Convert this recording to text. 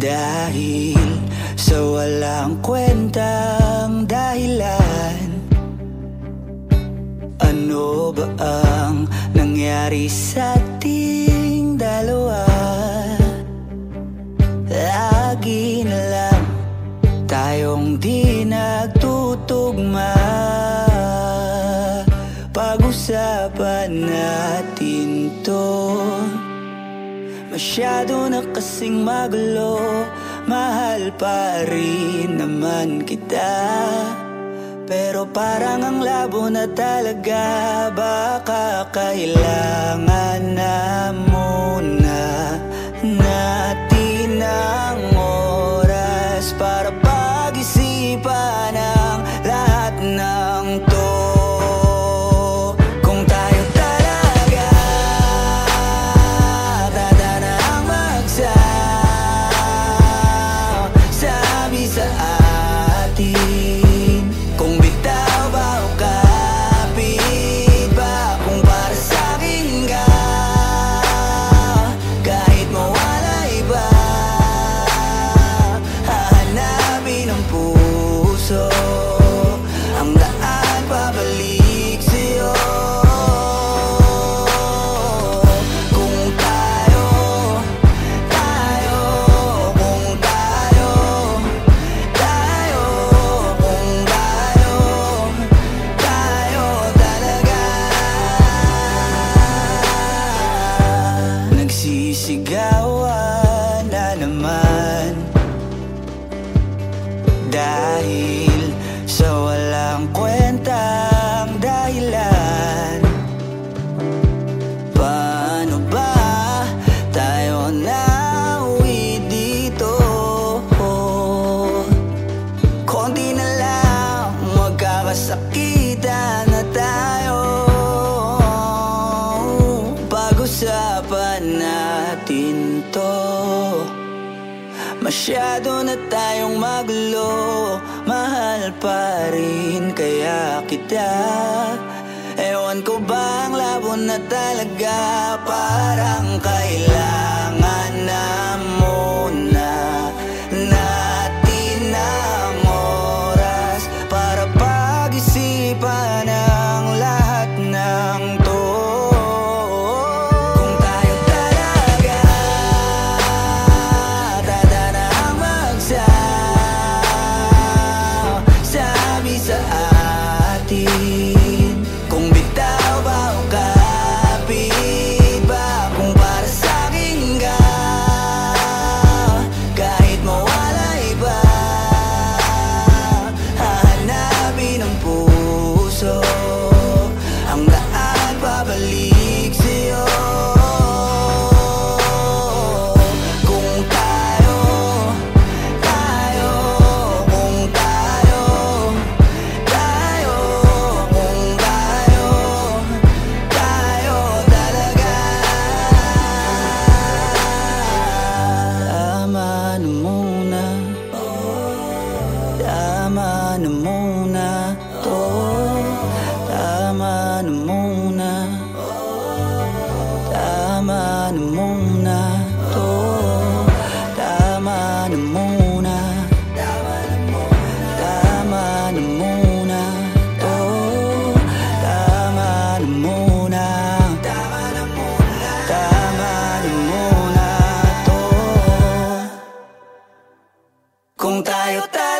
Dahil sa walang kwentang dahilan Ano ba ang nangyari sa ating dalawa? Lagi na lang tayong di nagtutugma Pag-usapan natin to Masyado na kasing magulo Mahal pa rin naman kita. Pero parang ang labo na talaga Baka kailangan na Dahil sa walang kwentang dahilan Paano ba tayo nauwi dito? Konti na lang magkakasakitan na tayo Pag-usapan natin to Masyado na tayong magulo. Mahal pa rin kaya kita. Ewan ko ba ang labo na talaga? Parang kailangan na muna. Tama na muna to. Tama na muna. Tama na muna to. Tama na muna. Tama na muna to. Kung tayo talaga